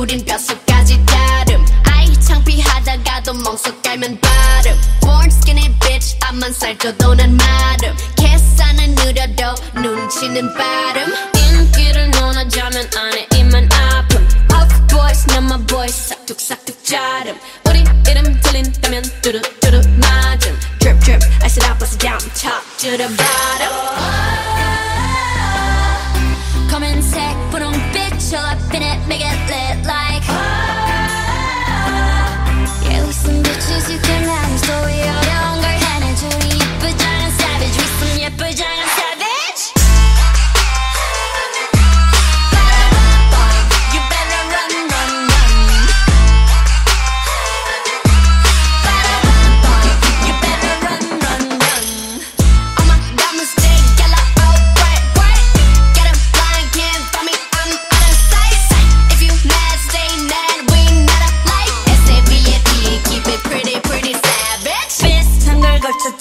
우린 뼛속까지 다름. 아이 창피하다가도 멍석 깔면 발음 Born skinny bitch 앞만 살쪄도 난 마름. 계산은 느려도 눈치는 빠름. 인기를 논하자면 안에 입만 아픔. Puff boys 난 my boys 싹둑싹둑 자름. 우리 이름 들린다면 뚜루뚜루 맞음. Drip drip I sit up I sit down. Top to the bottom. 검은색 분홍빛 show up in it make it you can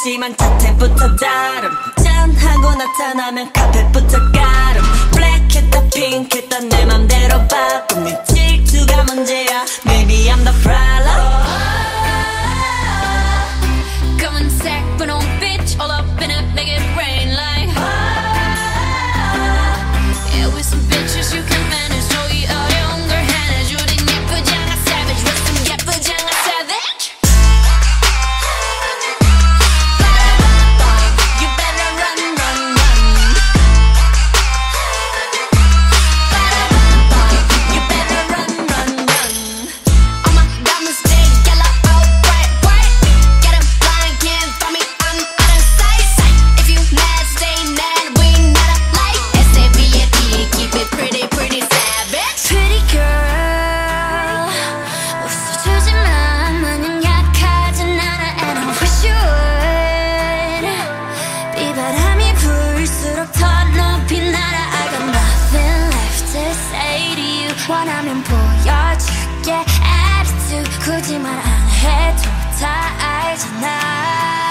걸 걸쳤지만 자태부터 다름. 짠하고 나타나면 카펫부터 가름. 블랙했다 핑크했다 내 맘대로 바꿈 네 질투가 문제야. Maybe I'm the problem 보여줄게 attitude 굳이 말 안 해도 다 알잖아